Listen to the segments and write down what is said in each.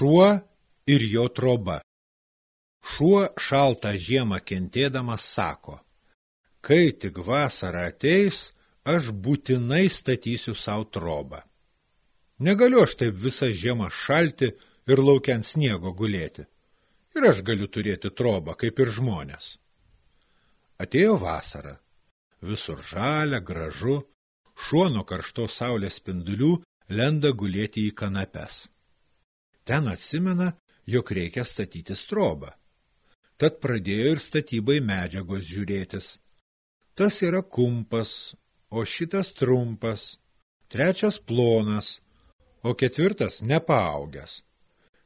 Šuo ir jo troba. Šuo šaltą žiemą kentėdamas sako, kai tik vasara ateis, aš būtinai statysiu savo trobą. Negaliu aš taip visą žiemą šalti ir laukiant sniego gulėti. Ir aš galiu turėti trobą, kaip ir žmonės. Atėjo vasara. Visur žalia, gražu, šuo nuo karštos saulės spindulių lenda gulėti į kanapes. Ten atsimena, jog reikia statyti strobą. Tad pradėjo ir statybai medžiagos žiūrėtis. Tas yra kumpas, o šitas trumpas, trečias plonas, o ketvirtas nepaaugęs.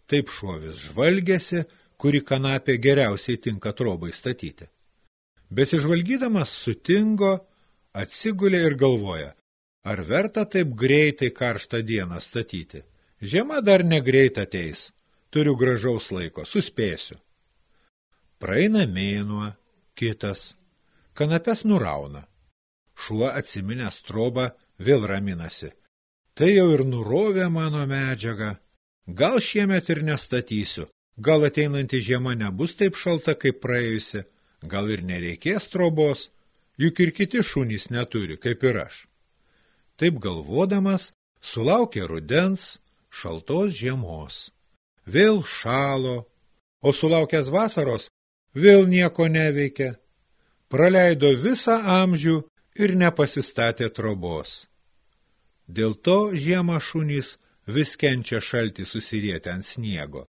Taip šuovis žvalgėsi, kuri kanapė geriausiai tinka trobai statyti. Besižvalgydamas sutingo, atsigulė ir galvoja, ar verta taip greitai karštą dieną statyti. Žiema dar negreit ateis. Turiu gražaus laiko, suspėsiu. Praeina mėnuo, kitas. Kanapes nurauna. Šuo atsiminęs trobą vėl raminasi. Tai jau ir nurovė mano medžiagą. Gal šiemet ir nestatysiu. Gal ateinanti žiema nebus taip šalta, kaip praėjusi. Gal ir nereikės trobos. Juk ir kiti šunys neturi, kaip ir aš. Taip galvodamas, sulaukė rudens, šaltos žiemos. Vėl šalo, o sulaukęs vasaros vėl nieko neveikia. Praleido visą amžių ir nepasistatė trobos. Dėl to žiemą šunys vis kenčia šaltį susirietę ant sniego.